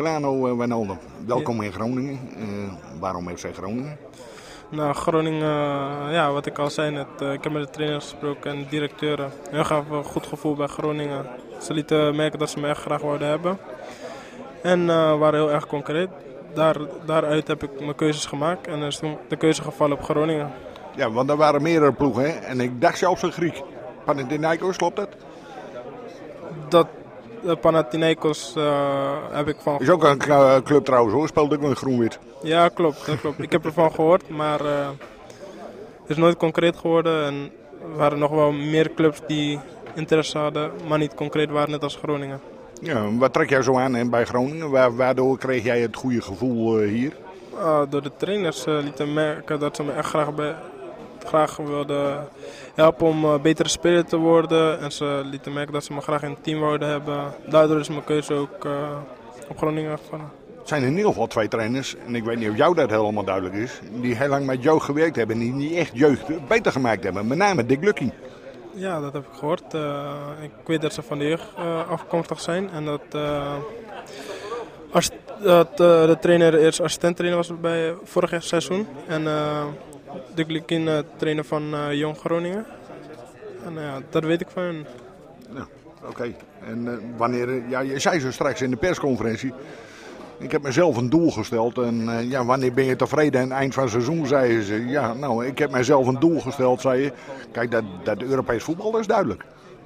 Uh, Wijnaldum, welkom in Groningen. Uh, waarom FC Groningen? Nou, Groningen, ja, wat ik al zei net. Ik heb met de trainers gesproken en de directeuren. Heel gaven een goed gevoel bij Groningen. Ze lieten merken dat ze me echt graag wilden hebben. En waren heel erg concreet. Daar, daaruit heb ik mijn keuzes gemaakt en er is toen de keuze gevallen op Groningen. Ja, want er waren meerdere ploegen hè? en ik dacht zelfs een Griek. Panathinaikos, klopt dat? Dat Panathinaikos uh, heb ik van... Is ook een club trouwens hoor, speelt ook in groen-wit. Ja, klopt, dat klopt. ik heb ervan gehoord, maar het is nooit concreet geworden. En er waren nog wel meer clubs die interesse hadden, maar niet concreet waren, net als Groningen. Ja, wat trek jij zo aan en bij Groningen? Waardoor kreeg jij het goede gevoel hier? Uh, door de trainers uh, lieten merken dat ze me echt graag, bij, graag wilden helpen om uh, betere speler te worden. En ze lieten merken dat ze me graag in het team wilden hebben. Daardoor is mijn keuze ook op Groningen gevallen. Het zijn in ieder geval twee trainers, en ik weet niet of jou dat helemaal duidelijk is, die heel lang met jeugd gewerkt hebben en die niet echt jeugd beter gemaakt hebben. Met name Dick Lucky. Ja, dat heb ik gehoord. ik weet dat ze van de jeugd afkomstig zijn en dat als, dat de trainer eerst assistent-trainer was bij vorig seizoen. En de Glikin uh, trainer van uh, Jong Groningen. En ja, dat weet ik van hen. Ja, Oké. En wanneer, ja, je zei zo straks in de persconferentie. Ik heb mezelf een doel gesteld en ja, wanneer ben je tevreden? En eind van het seizoen zeiden ze, ja, nou, ik heb mezelf een doel gesteld, zei je. Kijk, dat, dat Europees voetbal dat is duidelijk.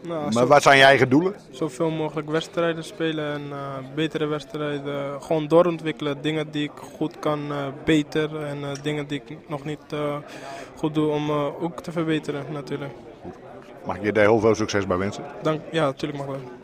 Nou, maar wat zijn je eigen doelen? Zoveel mogelijk wedstrijden spelen en uh, betere wedstrijden. Gewoon doorontwikkelen. Dingen die ik goed kan, uh, beter. En uh, dingen die ik nog niet goed doe om ook te verbeteren natuurlijk. Mag ik je daar heel veel succes bij wensen? Dank, ja, natuurlijk mag dat.